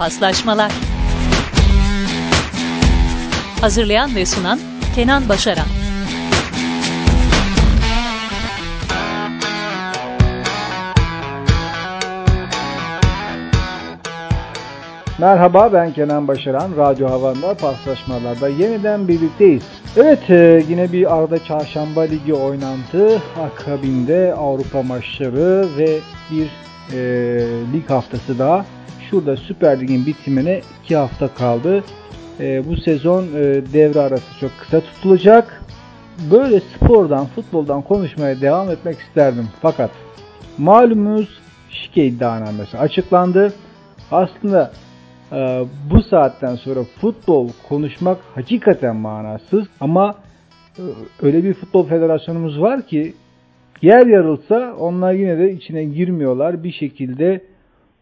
Paslaşmalar Hazırlayan ve sunan Kenan Başaran Merhaba ben Kenan Başaran. Radyo Havan'da paslaşmalarda yeniden birlikteyiz. Evet e, yine bir arada çarşamba ligi oynandı. Akabinde Avrupa maçları ve bir e, lig haftası daha. Şurada Süper Lig'in bitimine iki hafta kaldı. E, bu sezon e, devre arası çok kısa tutulacak. Böyle spordan, futboldan konuşmaya devam etmek isterdim. Fakat malumunuz şike iddianamesi açıklandı. Aslında ee, bu saatten sonra futbol konuşmak hakikaten manasız ama e, öyle bir futbol federasyonumuz var ki yer yarılsa onlar yine de içine girmiyorlar bir şekilde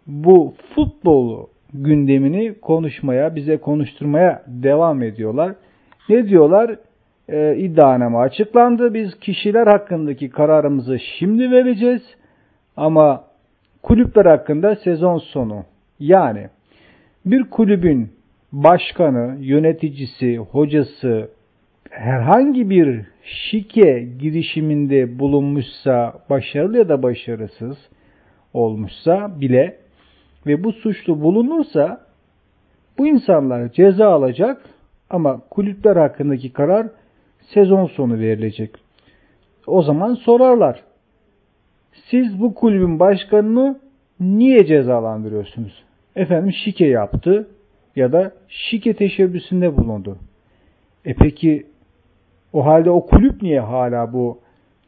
bu futbolu gündemini konuşmaya, bize konuşturmaya devam ediyorlar. Ne diyorlar? Ee, iddianame açıklandı. Biz kişiler hakkındaki kararımızı şimdi vereceğiz. Ama kulüpler hakkında sezon sonu. Yani bir kulübün başkanı, yöneticisi, hocası herhangi bir şike girişiminde bulunmuşsa, başarılı ya da başarısız olmuşsa bile ve bu suçlu bulunursa bu insanlar ceza alacak ama kulüpler hakkındaki karar sezon sonu verilecek. O zaman sorarlar. Siz bu kulübün başkanını niye cezalandırıyorsunuz? efendim şike yaptı ya da şike teşebbüsünde bulundu. E peki o halde o kulüp niye hala bu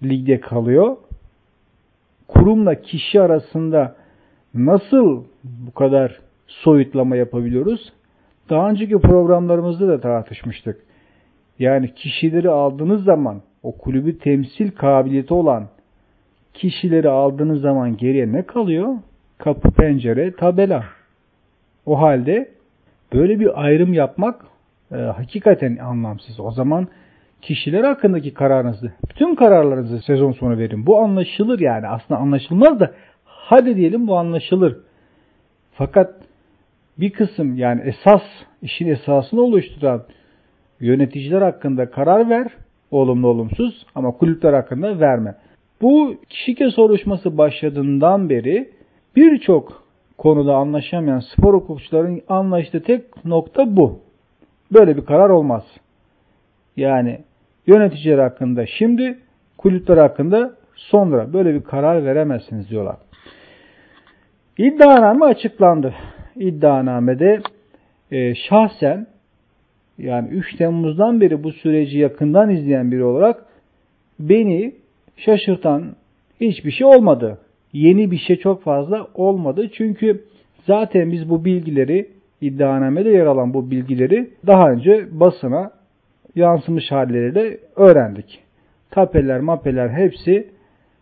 ligde kalıyor? Kurumla kişi arasında nasıl bu kadar soyutlama yapabiliyoruz? Daha önceki programlarımızda da tartışmıştık. Yani kişileri aldığınız zaman o kulübü temsil kabiliyeti olan kişileri aldığınız zaman geriye ne kalıyor? Kapı, pencere, tabela. O halde böyle bir ayrım yapmak e, hakikaten anlamsız. O zaman kişiler hakkındaki kararınızı, bütün kararlarınızı sezon sonu verin. Bu anlaşılır yani. Aslında anlaşılmaz da hadi diyelim bu anlaşılır. Fakat bir kısım yani esas, işin esasını oluşturan yöneticiler hakkında karar ver, olumlu olumsuz ama kulüpler hakkında verme. Bu şike soruşması başladığından beri birçok konuda anlaşamayan spor hukukçuların anlaştığı tek nokta bu. Böyle bir karar olmaz. Yani yöneticiler hakkında şimdi, kulüpler hakkında sonra böyle bir karar veremezsiniz diyorlar. İddianame açıklandı. İddianamede e, şahsen yani 3 Temmuz'dan beri bu süreci yakından izleyen biri olarak beni şaşırtan hiçbir şey olmadı yeni bir şey çok fazla olmadı. Çünkü zaten biz bu bilgileri iddianamede yer alan bu bilgileri daha önce basına yansımış halleriyle öğrendik. Tapeler, mapeler hepsi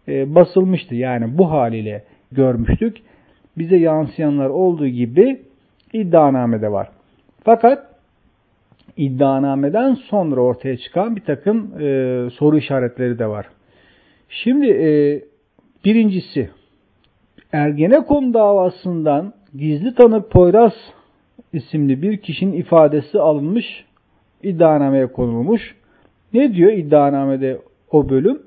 e, basılmıştı. Yani bu haliyle görmüştük. Bize yansıyanlar olduğu gibi iddianamede var. Fakat iddianameden sonra ortaya çıkan bir takım e, soru işaretleri de var. Şimdi e, birincisi Ergenekon davasından gizli tanık Poyraz isimli bir kişinin ifadesi alınmış, iddianameye konulmuş. Ne diyor iddianamede o bölüm?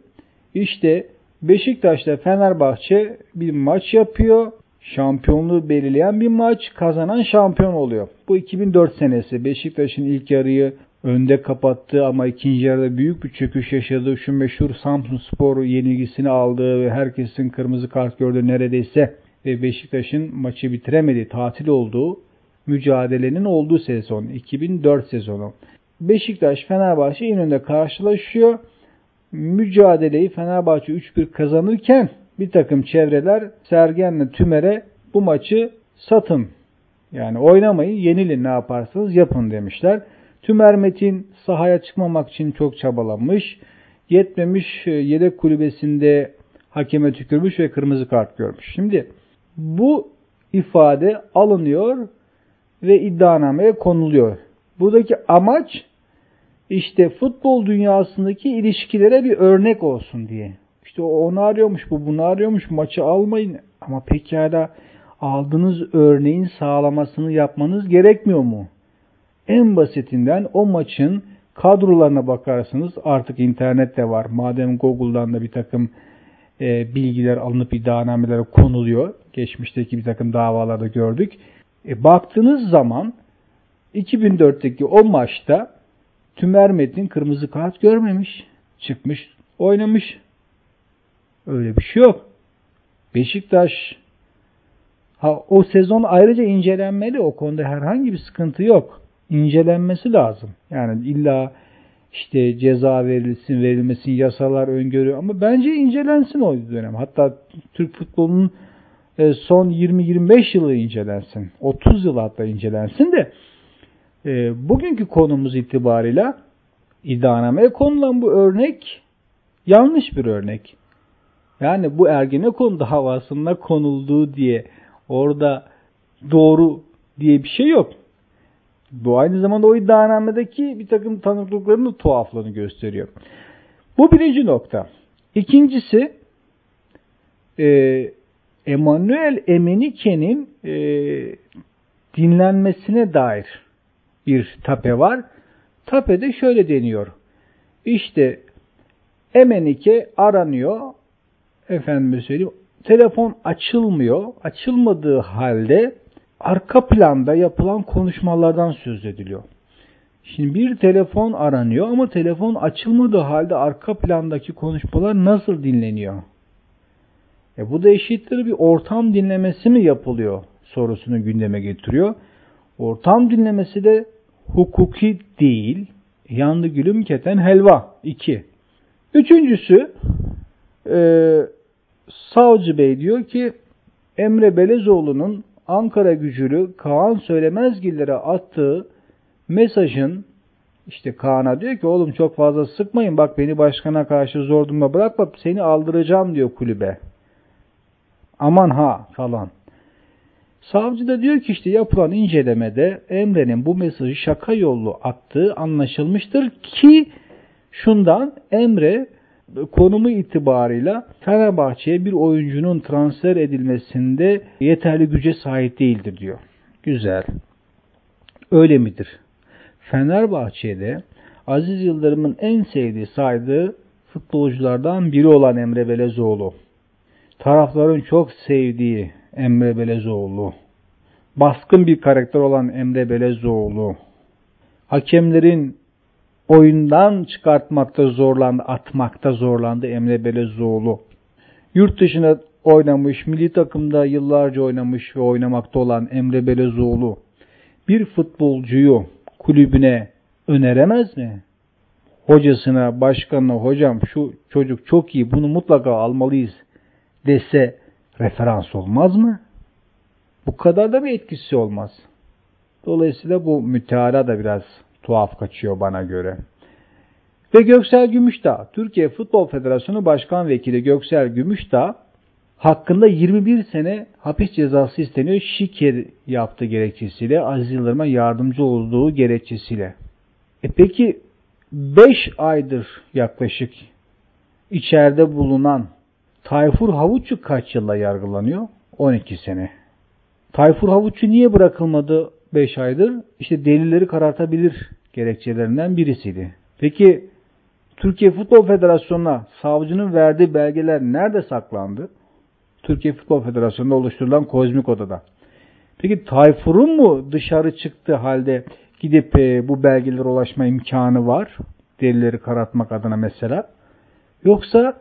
İşte Beşiktaş'ta Fenerbahçe bir maç yapıyor. Şampiyonluğu belirleyen bir maç. Kazanan şampiyon oluyor. Bu 2004 senesi. Beşiktaş'ın ilk yarıyı önde kapattı ama ikinci yarıda büyük bir çöküş yaşadı. Şu meşhur Samsun Spor yenilgisini aldı ve herkesin kırmızı kart gördü neredeyse ve Beşiktaş'ın maçı bitiremedi, tatil olduğu mücadelenin olduğu sezon 2004 sezonu. Beşiktaş Fenerbahçe İnönü'nde karşılaşıyor. Mücadeleyi Fenerbahçe 3-1 kazanırken bir takım çevreler Sergen'le Tümer'e bu maçı satın. Yani oynamayın, yenilin ne yaparsanız yapın demişler. Tümer Metin sahaya çıkmamak için çok çabalamış. Yetmemiş e, yedek kulübesinde hakeme tükürmüş ve kırmızı kart görmüş. Şimdi bu ifade alınıyor ve iddianameye konuluyor. Buradaki amaç işte futbol dünyasındaki ilişkilere bir örnek olsun diye. İşte onu arıyormuş, bu bunu arıyormuş, maçı almayın. Ama pekala aldığınız örneğin sağlamasını yapmanız gerekmiyor mu? En basitinden o maçın kadrolarına bakarsınız. Artık internette var. Madem Google'dan da bir takım e, bilgiler alınıp iddianamelere konuluyor. Geçmişteki bir takım davalarda gördük. E, baktığınız zaman 2004'teki o maçta Tümer Metin kırmızı kart görmemiş. Çıkmış oynamış. Öyle bir şey yok. Beşiktaş ha, o sezon ayrıca incelenmeli. O konuda herhangi bir sıkıntı yok. İncelenmesi lazım. Yani illa işte ceza verilsin, verilmesin, yasalar öngörüyor ama bence incelensin o dönem. Hatta Türk futbolunun e, son 20-25 yılı incelensin. 30 yıl hatta incelensin de e, bugünkü konumuz itibarıyla iddianameye konulan bu örnek yanlış bir örnek. Yani bu Ergenekon davasında konulduğu diye orada doğru diye bir şey yok. Bu aynı zamanda o iddianamedeki bir takım tanıklıkların da tuhaflığını gösteriyor. Bu birinci nokta. İkincisi e, Emanuel Emenike'nin e, dinlenmesine dair bir tape var. Tapede şöyle deniyor. İşte Emenike aranıyor. Efendim söyleyeyim. Telefon açılmıyor. Açılmadığı halde arka planda yapılan konuşmalardan söz ediliyor. Şimdi bir telefon aranıyor ama telefon açılmadığı halde arka plandaki konuşmalar nasıl dinleniyor? E bu da eşittir bir ortam dinlemesi mi yapılıyor sorusunu gündeme getiriyor. Ortam dinlemesi de hukuki değil. Yandı gülüm keten helva. 2. Üçüncüsü e, Savcı Bey diyor ki Emre Belezoğlu'nun Ankara gücülü Kaan Söylemezgillere attığı mesajın işte Kaan'a diyor ki oğlum çok fazla sıkmayın bak beni başkana karşı zor durumda bırakma seni aldıracağım diyor kulübe. Aman ha falan. Savcı da diyor ki işte yapılan incelemede Emre'nin bu mesajı şaka yollu attığı anlaşılmıştır ki şundan Emre konumu itibarıyla Fenerbahçe'ye bir oyuncunun transfer edilmesinde yeterli güce sahip değildir diyor. Güzel. Öyle midir? Fenerbahçe'de Aziz Yıldırım'ın en sevdiği saydığı futbolculardan biri olan Emre Belezoğlu. Tarafların çok sevdiği Emre Belezoğlu. Baskın bir karakter olan Emre Belezoğlu. Hakemlerin oyundan çıkartmakta zorlandı, atmakta zorlandı Emre Belezoğlu. Yurt dışına oynamış, milli takımda yıllarca oynamış ve oynamakta olan Emre Belezoğlu bir futbolcuyu kulübüne öneremez mi? Hocasına, başkanına, hocam şu çocuk çok iyi bunu mutlaka almalıyız dese referans olmaz mı? Bu kadar da bir etkisi olmaz. Dolayısıyla bu müteala da biraz tuhaf kaçıyor bana göre. Ve Göksel Gümüşdağ, Türkiye Futbol Federasyonu Başkan Vekili Göksel Gümüşdağ hakkında 21 sene hapis cezası isteniyor. Şike yaptı gerekçesiyle, Aziz Yıldırım'a yardımcı olduğu gerekçesiyle. E peki 5 aydır yaklaşık içeride bulunan Tayfur Havuççu kaç yılla yargılanıyor? 12 sene. Tayfur Havuççu niye bırakılmadı 5 aydır? İşte delilleri karartabilir gerekçelerinden birisiydi. Peki Türkiye Futbol Federasyonu'na savcının verdiği belgeler nerede saklandı? Türkiye Futbol Federasyonu'nda oluşturulan kozmik odada. Peki Tayfur'un mu dışarı çıktığı halde gidip e, bu belgelere ulaşma imkanı var? Delilleri karartmak adına mesela. Yoksa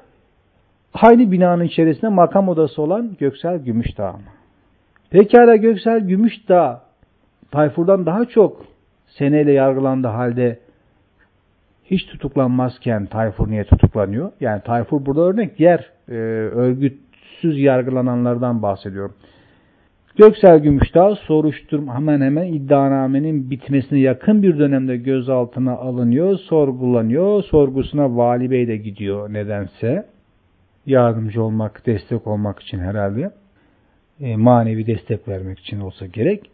aynı binanın içerisinde makam odası olan Göksel Gümüşdağ mı? Pekala Göksel Gümüşdağ Tayfur'dan daha çok seneyle yargılandığı halde hiç tutuklanmazken Tayfur niye tutuklanıyor? Yani Tayfur burada örnek diğer e, örgütsüz yargılananlardan bahsediyorum. Göksel Gümüşdağ soruşturma hemen hemen iddianamenin bitmesine yakın bir dönemde gözaltına alınıyor, sorgulanıyor. Sorgusuna Vali Bey de gidiyor nedense. Yardımcı olmak, destek olmak için herhalde. E, manevi destek vermek için olsa gerek.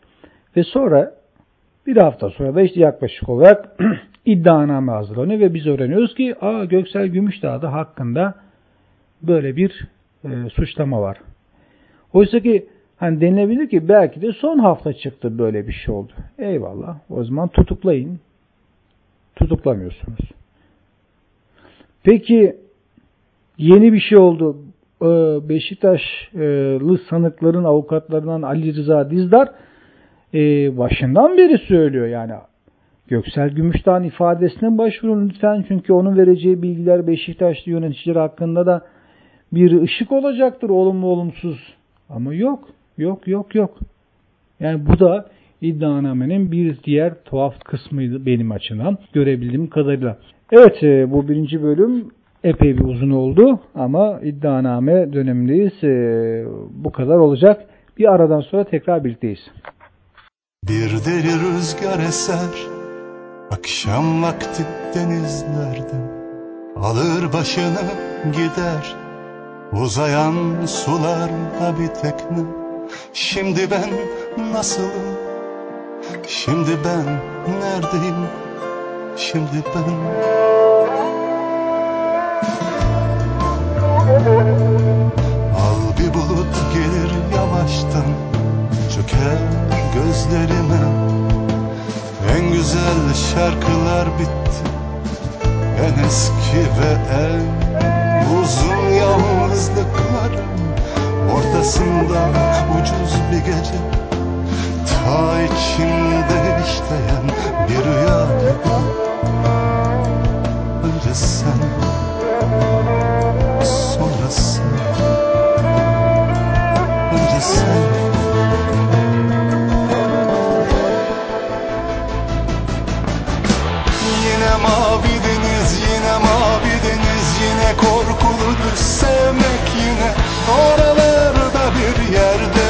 Ve sonra bir hafta sonra da işte yaklaşık olarak iddianame hazırlanıyor ve biz öğreniyoruz ki Aa, Göksel Gümüşdağ'da hakkında böyle bir e, suçlama var. Oysa ki Hani denilebilir ki belki de son hafta çıktı böyle bir şey oldu. Eyvallah. O zaman tutuklayın. Tutuklamıyorsunuz. Peki yeni bir şey oldu. Ee, Beşiktaşlı sanıkların avukatlarından Ali Rıza Dizdar e, başından beri söylüyor yani Göksel Gümüşdağ'ın ifadesine başvurun lütfen çünkü onun vereceği bilgiler Beşiktaşlı yöneticiler hakkında da bir ışık olacaktır olumlu olumsuz. Ama yok, yok, yok, yok. Yani bu da iddianamenin bir diğer tuhaf kısmıydı benim açımdan görebildiğim kadarıyla. Evet e, bu birinci bölüm epey bir uzun oldu ama iddianame dönemindeyiz. E, bu kadar olacak. Bir aradan sonra tekrar birlikteyiz. Bir deli rüzgar eser Akşam vakti denizlerde. Alır başını gider Uzayan sularda bir tekne. Şimdi ben nasılım? Şimdi ben neredeyim? Şimdi ben Al bir bulut gelir yavaştan Çöker gözlerime. En güzel şarkılar bitti. En eski ve en uzun yalnızlıkların Ortasında ucuz bir gece. Ta içimde işleyen bir rüya Önce sen Sonra sen deniz Yine korkulu düz sevmek yine. Oralarda bir yerde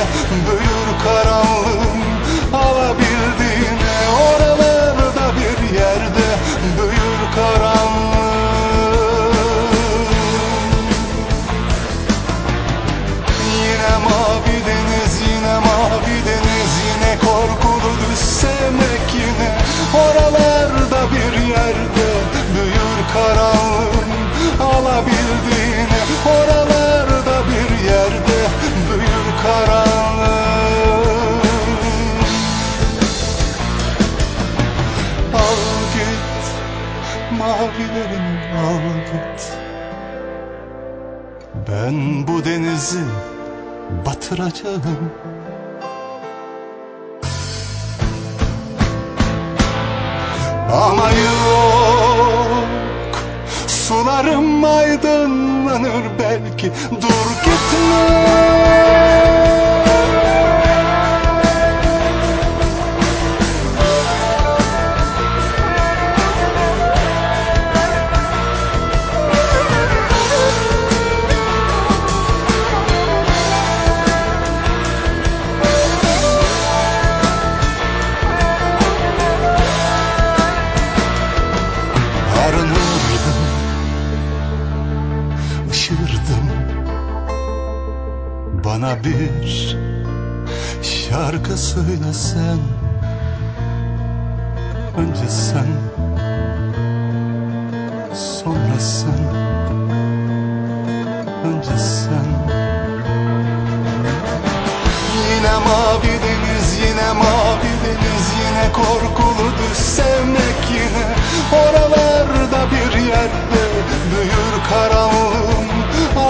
büyür karanlığın Alabildiğine. Oralarda bir yerde büyür karanlığın. Yine mavi deniz, yine mavi deniz Yine korkulu düz sevmek yine. Oralarda bir yerde büyür karanlığın Alabildiğine oralarda bir yerde büyür karanlığın Al git mavilerini al git. Ben bu denizi batıracağım. Ama yok Sularım aydınlanır belki. Dur gitme Bana bir şarkı söylesen. Önce sen Sonra sen. Önce sen. Yine mavi deniz, yine mavi deniz Yine korkulu düz sevmek yine. Oralarda bir yerde büyür karanlığın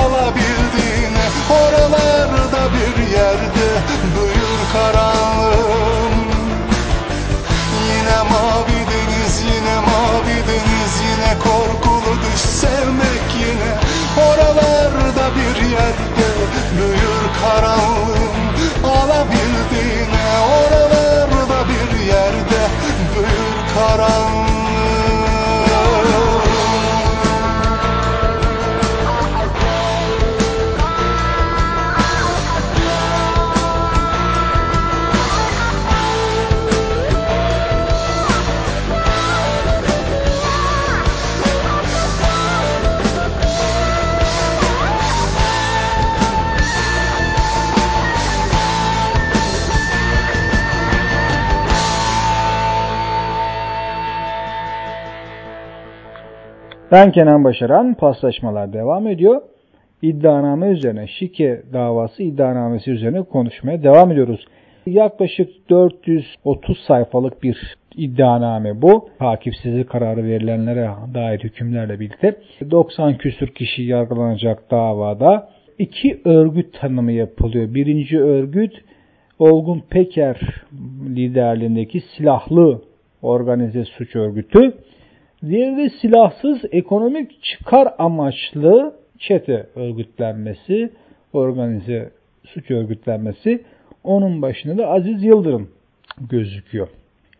Alabildiğine oralarda bir yerde büyür karanlığın Yine mavi deniz, yine mavi deniz Yine korkulu düş sevmek yine Oralarda bir yerde büyür karanlığın Alabildiğine oralarda bir yerde büyür karanlığın Ben Kenan Başaran, paslaşmalar devam ediyor. iddianame üzerine, şike davası iddianamesi üzerine konuşmaya devam ediyoruz. Yaklaşık 430 sayfalık bir iddianame bu. Takipsizlik kararı verilenlere dair hükümlerle birlikte 90 küsür kişi yargılanacak davada. iki örgüt tanımı yapılıyor. Birinci örgüt Olgun Peker liderliğindeki silahlı organize suç örgütü. Diğeri silahsız ekonomik çıkar amaçlı çete örgütlenmesi, organize suç örgütlenmesi. Onun başında da Aziz Yıldırım gözüküyor.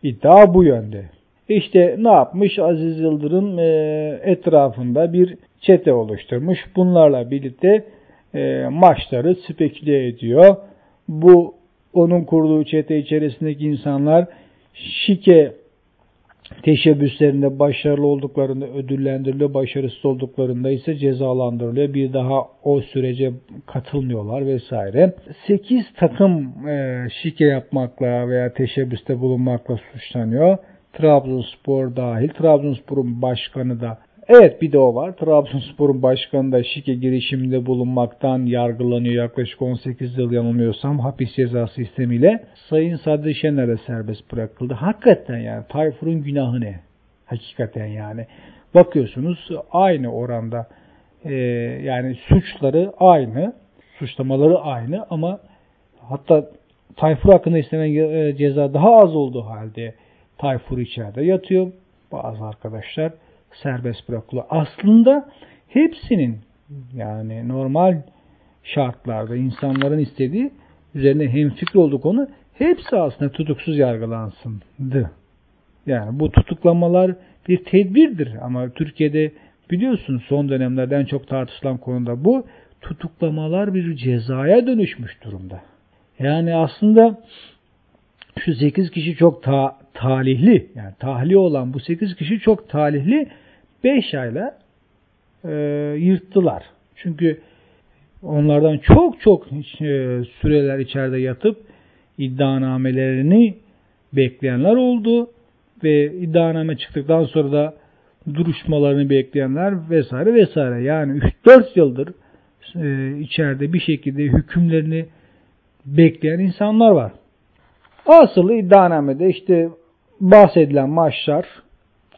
İddia bu yönde. İşte ne yapmış Aziz Yıldırım e, etrafında bir çete oluşturmuş. Bunlarla birlikte e, maçları speküle ediyor. Bu onun kurduğu çete içerisindeki insanlar şike teşebbüslerinde başarılı olduklarında ödüllendiriliyor, başarısız olduklarında ise cezalandırılıyor. Bir daha o sürece katılmıyorlar vesaire. 8 takım e, şike yapmakla veya teşebbüste bulunmakla suçlanıyor. Trabzonspor dahil. Trabzonspor'un başkanı da Evet bir de o var. Trabzonspor'un başkanı da şike girişiminde bulunmaktan yargılanıyor yaklaşık 18 yıl yanılmıyorsam hapis cezası istemiyle. Sayın Sadri Şener'e serbest bırakıldı. Hakikaten yani Tayfur'un günahı ne? Hakikaten yani. Bakıyorsunuz aynı oranda e, yani suçları aynı, suçlamaları aynı ama hatta Tayfur hakkında istenen e, ceza daha az olduğu halde Tayfur içeride yatıyor. Bazı arkadaşlar serbest bırakılıyor. Aslında hepsinin yani normal şartlarda insanların istediği üzerine hemfikir olduğu konu hepsi aslında tutuksuz yargılansındı. Yani bu tutuklamalar bir tedbirdir ama Türkiye'de biliyorsun son dönemlerden çok tartışılan konuda bu tutuklamalar bir cezaya dönüşmüş durumda. Yani aslında şu 8 kişi çok ta talihli yani tahliye olan bu 8 kişi çok talihli 5 ayla e, yırttılar. Çünkü onlardan çok çok e, süreler içeride yatıp iddianamelerini bekleyenler oldu ve iddianame çıktıktan sonra da duruşmalarını bekleyenler vesaire vesaire. Yani 3-4 yıldır e, içeride bir şekilde hükümlerini bekleyen insanlar var. Asıl iddianamede işte bahsedilen maçlar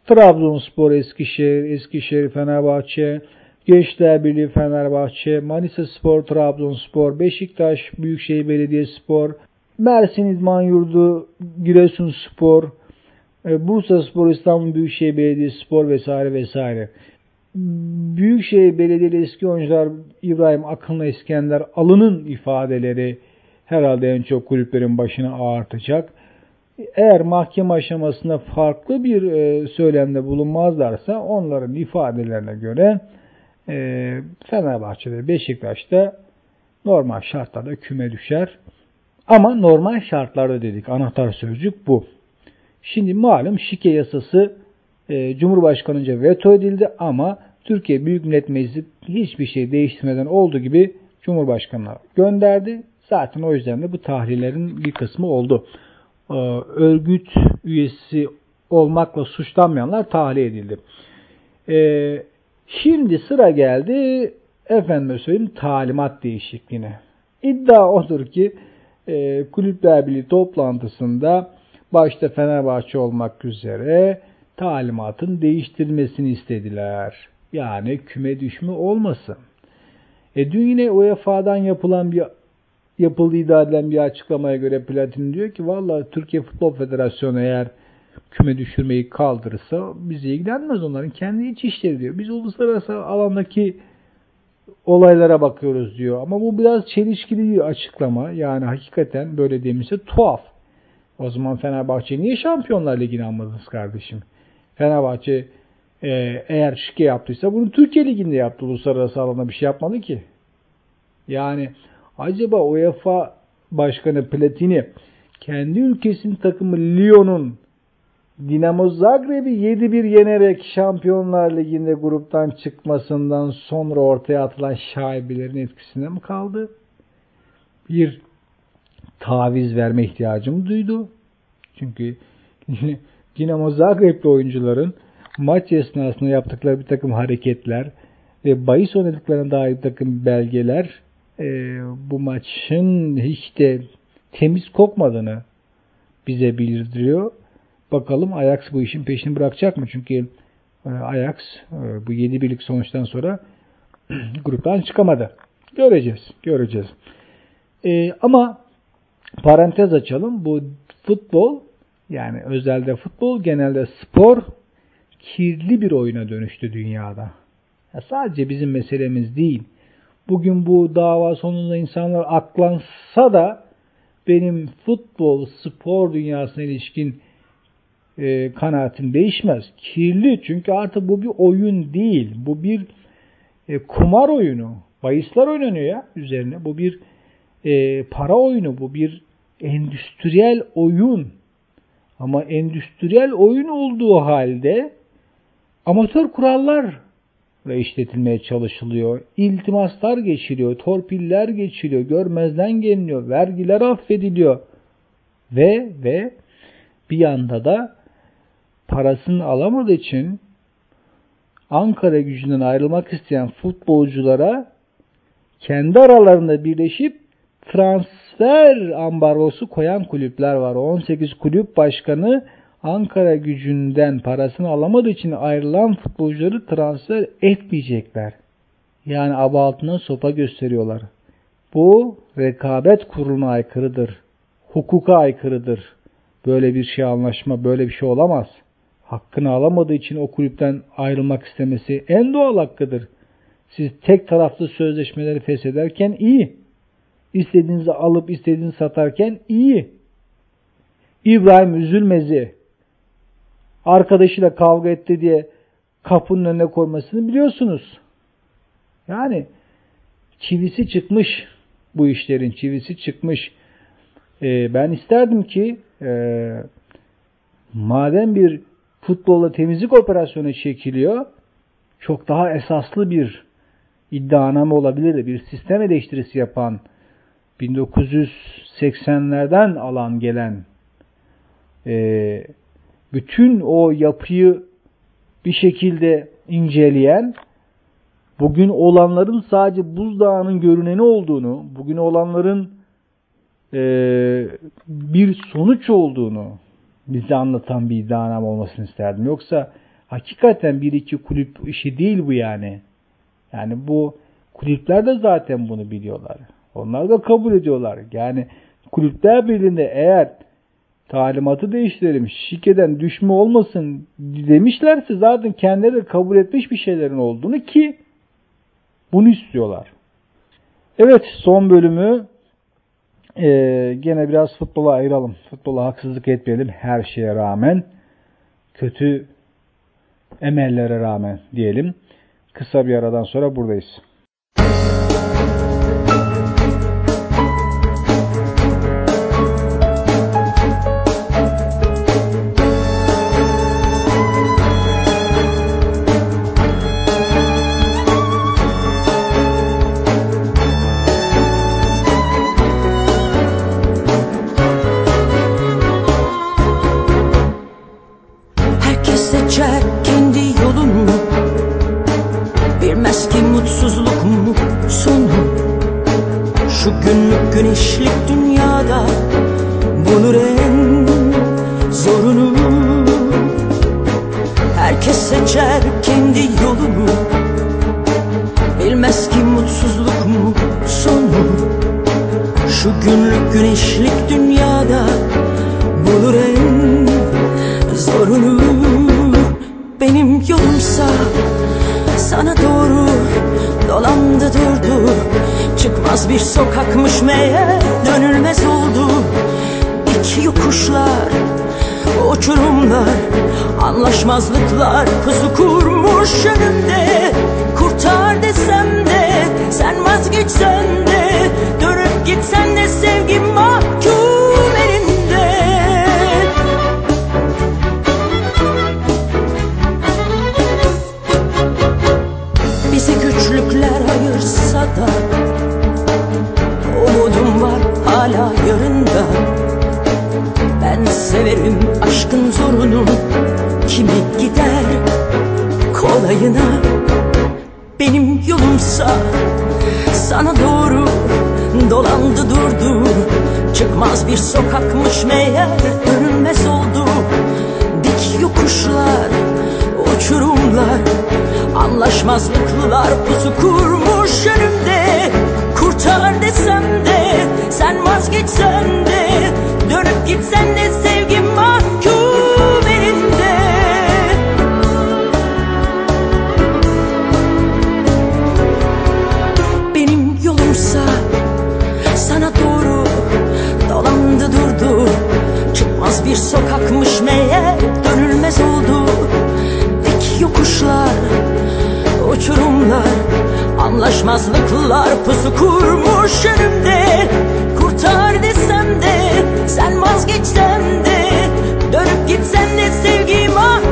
Trabzonspor, Eskişehir, Eskişehir, Fenerbahçe, Gençler Birliği Fenerbahçe, Manisa Spor, Trabzonspor, Beşiktaş, Büyükşehir Belediyespor, Mersin İdman Yurdu, Giresun Spor, e, Bursa Spor, İstanbul Büyükşehir Belediyespor vesaire vesaire. Büyükşehir Belediyeli eski oyuncular İbrahim Akın'la İskender Alın'ın ifadeleri herhalde en çok kulüplerin başına ağartacak eğer mahkeme aşamasında farklı bir e, söylemde bulunmazlarsa onların ifadelerine göre e, Fenerbahçe'de Beşiktaş'ta normal şartlarda küme düşer. Ama normal şartlarda dedik. Anahtar sözcük bu. Şimdi malum şike yasası e, Cumhurbaşkanı'nca veto edildi ama Türkiye Büyük Millet Meclisi hiçbir şey değiştirmeden olduğu gibi Cumhurbaşkanı'na gönderdi. Zaten o yüzden de bu tahlillerin bir kısmı oldu. E, örgüt üyesi olmakla suçlanmayanlar tahliye edildi. E, şimdi sıra geldi efendim söyleyeyim talimat değişikliğine. İddia odur ki e, Kulüpler Birliği toplantısında başta Fenerbahçe olmak üzere talimatın değiştirilmesini istediler. Yani küme düşme olmasın. E dün yine UEFA'dan yapılan bir yapıldığı iddia bir açıklamaya göre Platin diyor ki valla Türkiye Futbol Federasyonu eğer küme düşürmeyi kaldırırsa bizi ilgilenmez onların kendi iç işleri diyor. Biz uluslararası alandaki olaylara bakıyoruz diyor. Ama bu biraz çelişkili bir açıklama. Yani hakikaten böyle demişse tuhaf. O zaman Fenerbahçe niye Şampiyonlar Ligi'ni almadınız kardeşim? Fenerbahçe e, eğer şike yaptıysa bunu Türkiye Ligi'nde yaptı. Uluslararası alanda bir şey yapmadı ki. Yani Acaba UEFA Başkanı Platini kendi ülkesinin takımı Lyon'un Dinamo Zagreb'i 7-1 yenerek Şampiyonlar Ligi'nde gruptan çıkmasından sonra ortaya atılan şaibelerin etkisinde mi kaldı? Bir taviz verme ihtiyacı mı duydu? Çünkü Dinamo Zagreb'li oyuncuların maç esnasında yaptıkları bir takım hareketler ve bahis oynadıklarına dair bir takım belgeler e, bu maçın hiç de temiz kokmadığını bize bildiriyor. Bakalım Ajax bu işin peşini bırakacak mı? Çünkü e, Ajax e, bu 7 birlik sonuçtan sonra gruptan çıkamadı. Göreceğiz, göreceğiz. E, ama parantez açalım. Bu futbol yani özelde futbol genelde spor kirli bir oyuna dönüştü dünyada. Ya sadece bizim meselemiz değil. Bugün bu dava sonunda insanlar aklansa da benim futbol, spor dünyasına ilişkin e, kanaatim değişmez. Kirli çünkü artık bu bir oyun değil. Bu bir e, kumar oyunu. Bayisler oynanıyor ya üzerine. Bu bir e, para oyunu. Bu bir endüstriyel oyun. Ama endüstriyel oyun olduğu halde amatör kurallar işletilmeye çalışılıyor. İltimaslar geçiliyor, torpiller geçiliyor, görmezden geliniyor, vergiler affediliyor. Ve ve bir yanda da parasını alamadığı için Ankara gücünden ayrılmak isteyen futbolculara kendi aralarında birleşip transfer ambargosu koyan kulüpler var. 18 kulüp başkanı Ankara gücünden parasını alamadığı için ayrılan futbolcuları transfer etmeyecekler. Yani aba altına sopa gösteriyorlar. Bu rekabet kuruluna aykırıdır. Hukuka aykırıdır. Böyle bir şey anlaşma, böyle bir şey olamaz. Hakkını alamadığı için o kulüpten ayrılmak istemesi en doğal hakkıdır. Siz tek taraflı sözleşmeleri feshederken iyi. İstediğinizi alıp istediğinizi satarken iyi. İbrahim Üzülmez'i arkadaşıyla kavga etti diye kapının önüne koymasını biliyorsunuz. Yani çivisi çıkmış bu işlerin çivisi çıkmış. Ee, ben isterdim ki e, madem bir futbolla temizlik operasyonu çekiliyor çok daha esaslı bir iddianame olabilirdi. Bir sistem eleştirisi yapan 1980'lerden alan gelen e, bütün o yapıyı bir şekilde inceleyen, bugün olanların sadece buzdağının görüneni olduğunu, bugün olanların e, bir sonuç olduğunu bize anlatan bir iddianame olmasını isterdim. Yoksa hakikaten bir iki kulüp işi değil bu yani. Yani bu kulüpler de zaten bunu biliyorlar. Onlar da kabul ediyorlar. Yani kulüpler birliğinde eğer talimatı değiştirelim, şikeden düşme olmasın demişlerse zaten kendileri kabul etmiş bir şeylerin olduğunu ki bunu istiyorlar. Evet son bölümü e, gene biraz futbola ayıralım. Futbola haksızlık etmeyelim her şeye rağmen. Kötü emellere rağmen diyelim. Kısa bir aradan sonra buradayız. Şu günlük güneşlik dünyada Bulur en zorunu. Benim yolumsa sana doğru Dolandı durdu. Çıkmaz bir sokakmış meğer Dönülmez oldu. İki yokuşlar Uçurumlar Anlaşmazlıklar Pusu kurmuş önümde. Kurtar desem de Sen vazgeçsen de Dön Gitsen de sevgim mahkum elinde. Bizi güçlükler ayırsa da Umudum var hala yarında Ben severim aşkın zorunu Kimi gider kolayına. Benim yolumsa sana doğru dolandı durdu. Çıkmaz bir sokakmış meğer dönülmez oldu. Dik yokuşlar, uçurumlar Anlaşmazlıklar pusu kurmuş önümde. Kurtar desem de sen vazgeçsen de Dönüp gitsen de sevgim durdu. Çıkmaz bir sokakmış meğer dönülmez oldu. Dik yokuşlar, uçurumlar Anlaşmazlıklar pusu kurmuş önümde. Kurtar desem de sen vazgeçsen de Dönüp gitsen de sevgi mahkum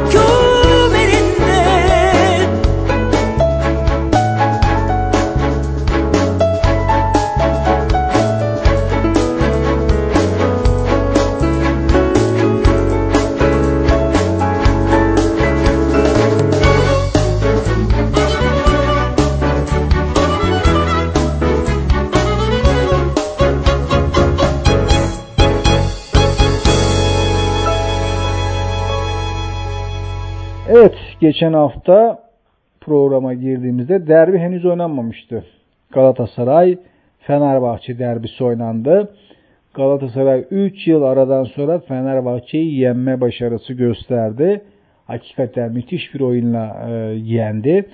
geçen hafta programa girdiğimizde derbi henüz oynanmamıştı. Galatasaray Fenerbahçe derbisi oynandı. Galatasaray 3 yıl aradan sonra Fenerbahçe'yi yenme başarısı gösterdi. Hakikaten müthiş bir oyunla e, yendi.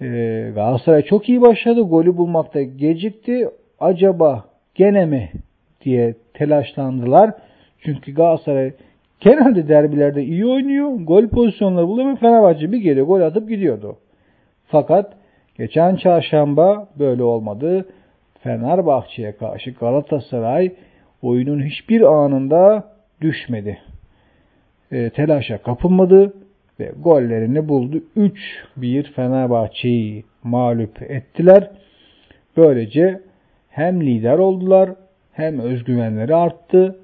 E, Galatasaray çok iyi başladı. Golü bulmakta gecikti. Acaba gene mi diye telaşlandılar. Çünkü Galatasaray genelde derbilerde iyi oynuyor. Gol pozisyonları buluyor ve Fenerbahçe bir geliyor gol atıp gidiyordu. Fakat geçen çarşamba böyle olmadı. Fenerbahçe'ye karşı Galatasaray oyunun hiçbir anında düşmedi. E, telaşa kapılmadı ve gollerini buldu. 3-1 Fenerbahçe'yi mağlup ettiler. Böylece hem lider oldular hem özgüvenleri arttı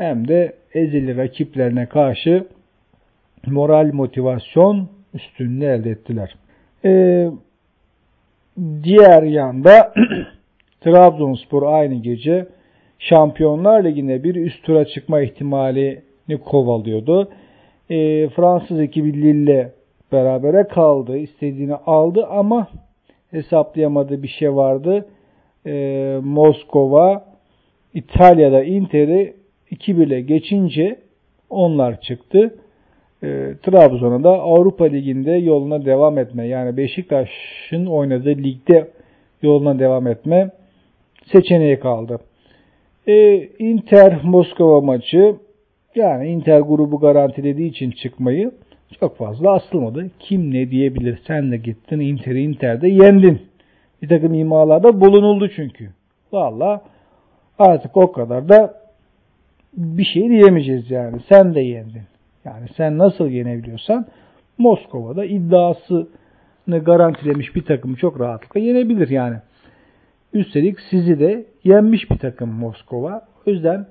hem de ezeli rakiplerine karşı moral motivasyon üstünlüğü elde ettiler. Ee, diğer yanda Trabzonspor aynı gece Şampiyonlar Ligi'nde bir üst tura çıkma ihtimalini kovalıyordu. Ee, Fransız ekibi Lille berabere kaldı. istediğini aldı ama hesaplayamadığı bir şey vardı. Ee, Moskova İtalya'da Inter'i 2-1'le geçince onlar çıktı. E, Trabzon'a da Avrupa Ligi'nde yoluna devam etme yani Beşiktaş'ın oynadığı ligde yoluna devam etme seçeneği kaldı. E, Inter Moskova maçı yani Inter grubu garantilediği için çıkmayı çok fazla asılmadı. Kim ne diyebilir? Sen de gittin Inter'i Inter'de yendin. Bir takım imalarda bulunuldu çünkü. Valla artık o kadar da bir şey diyemeyeceğiz yani. Sen de yendin. Yani sen nasıl yenebiliyorsan Moskova'da iddiasını garantilemiş bir takım çok rahatlıkla yenebilir yani. Üstelik sizi de yenmiş bir takım Moskova. O yüzden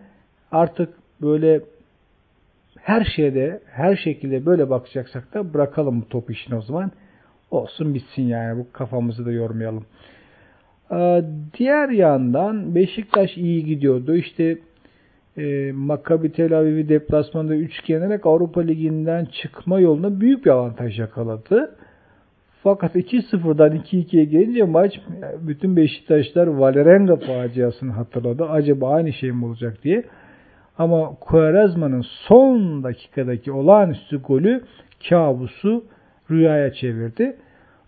artık böyle her şeyde, her şekilde böyle bakacaksak da bırakalım bu top işini o zaman. Olsun bitsin yani bu kafamızı da yormayalım. Diğer yandan Beşiktaş iyi gidiyordu. İşte e, Maccabi Tel Aviv'i deplasmanda 3 yenerek Avrupa Ligi'nden çıkma yolunda büyük bir avantaj yakaladı. Fakat 2-0'dan 2-2'ye gelince maç bütün Beşiktaşlar Valerenga faciasını hatırladı. Acaba aynı şey mi olacak diye. Ama Quaresma'nın son dakikadaki olağanüstü golü kabusu rüyaya çevirdi.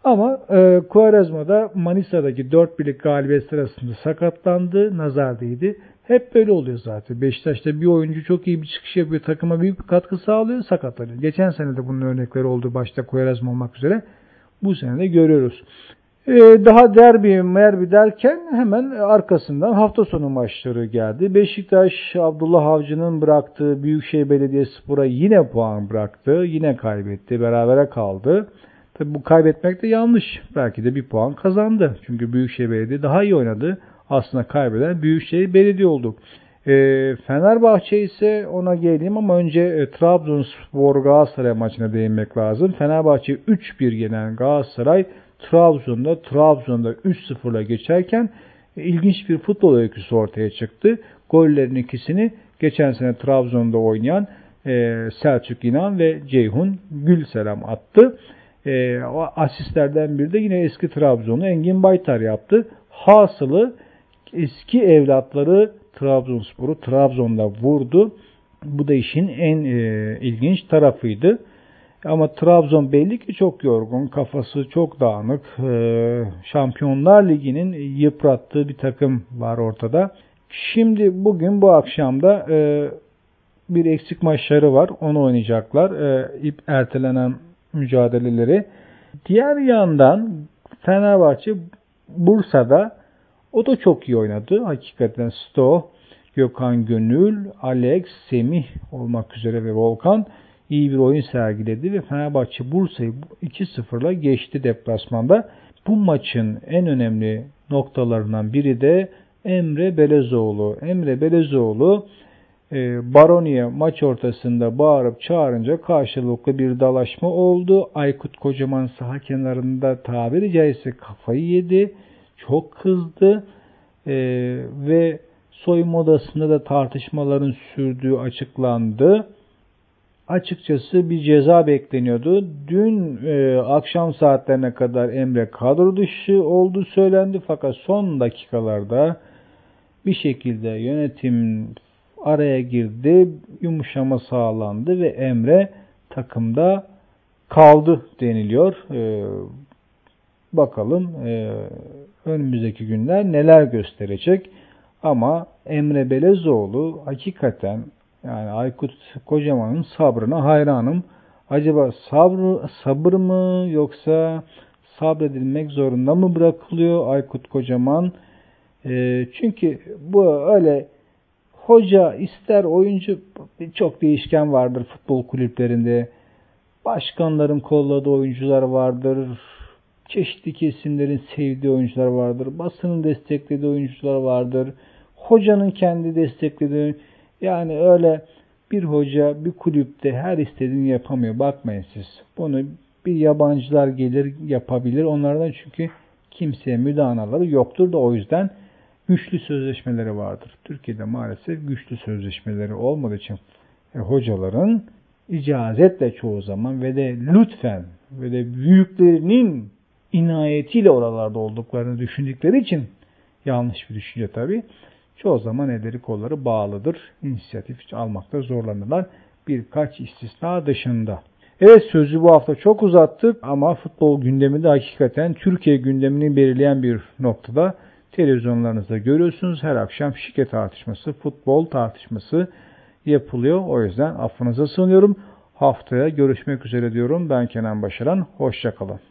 Ama e, Quaresma da Manisa'daki 4 birlik galibiyet sırasında sakatlandı, nazar değdi. Hep böyle oluyor zaten. Beşiktaş'ta bir oyuncu çok iyi bir çıkış yapıyor. Takıma büyük bir katkı sağlıyor. Sakatlanıyor. Geçen sene de bunun örnekleri oldu. Başta Koyrazma olmak üzere. Bu sene de görüyoruz. Ee, daha derbi merbi derken hemen arkasından hafta sonu maçları geldi. Beşiktaş Abdullah Avcı'nın bıraktığı Büyükşehir Belediyespor'a yine puan bıraktı. Yine kaybetti. Berabere kaldı. Tabi bu kaybetmek de yanlış. Belki de bir puan kazandı. Çünkü Büyükşehir Belediye daha iyi oynadı aslında kaybeden Büyükşehir Belediye oldu. E, Fenerbahçe ise ona geleyim ama önce e, Trabzonspor Galatasaray maçına değinmek lazım. Fenerbahçe 3-1 yenen Galatasaray Trabzon'da Trabzon'da 3-0'la geçerken ilginç bir futbol öyküsü ortaya çıktı. Gollerin ikisini geçen sene Trabzon'da oynayan e, Selçuk İnan ve Ceyhun Gülselam attı. E, o asistlerden biri de yine eski Trabzon'u Engin Baytar yaptı. Hasılı eski evlatları Trabzonspor'u Trabzon'da vurdu. Bu da işin en e, ilginç tarafıydı. Ama Trabzon belli ki çok yorgun, kafası çok dağınık. E, Şampiyonlar Ligi'nin yıprattığı bir takım var ortada. Şimdi bugün bu akşamda e, bir eksik maçları var. Onu oynayacaklar. E, ertelenen mücadeleleri. Diğer yandan Fenerbahçe Bursa'da o da çok iyi oynadı. Hakikaten Sto, Gökhan Gönül, Alex, Semih olmak üzere ve Volkan iyi bir oyun sergiledi ve Fenerbahçe Bursa'yı 2-0'la geçti deplasmanda. Bu maçın en önemli noktalarından biri de Emre Belezoğlu. Emre Belezoğlu e, Baroni'ye maç ortasında bağırıp çağırınca karşılıklı bir dalaşma oldu. Aykut Kocaman saha kenarında tabiri caizse kafayı yedi. Çok kızdı e, ve soyunma odasında da tartışmaların sürdüğü açıklandı. Açıkçası bir ceza bekleniyordu. Dün e, akşam saatlerine kadar Emre kadro dışı olduğu söylendi fakat son dakikalarda bir şekilde yönetim araya girdi, yumuşama sağlandı ve Emre takımda kaldı deniliyor. Ee, bakalım e, önümüzdeki günler neler gösterecek. Ama Emre Belezoğlu hakikaten yani Aykut Kocaman'ın sabrına hayranım. Acaba sabır, sabır mı yoksa sabredilmek zorunda mı bırakılıyor Aykut Kocaman? E, çünkü bu öyle hoca ister oyuncu çok değişken vardır futbol kulüplerinde. Başkanların kolladığı oyuncular vardır. Çeşitli kesimlerin sevdiği oyuncular vardır. Basının desteklediği oyuncular vardır. Hocanın kendi desteklediği yani öyle bir hoca bir kulüpte her istediğini yapamıyor. Bakmayın siz. Bunu bir yabancılar gelir yapabilir. Onlardan çünkü kimseye müdahaleleri yoktur da o yüzden güçlü sözleşmeleri vardır. Türkiye'de maalesef güçlü sözleşmeleri olmadığı için e, hocaların icazetle çoğu zaman ve de lütfen ve de büyüklerinin inayetiyle oralarda olduklarını düşündükleri için yanlış bir düşünce tabi. Çoğu zaman elleri kolları bağlıdır. İnisiyatif almakta zorlanırlar. Birkaç istisna dışında. Evet sözü bu hafta çok uzattık ama futbol gündemi de hakikaten Türkiye gündemini belirleyen bir noktada televizyonlarınızda görüyorsunuz. Her akşam şike tartışması, futbol tartışması yapılıyor. O yüzden affınıza sığınıyorum. Haftaya görüşmek üzere diyorum. Ben Kenan Başaran. Hoşçakalın.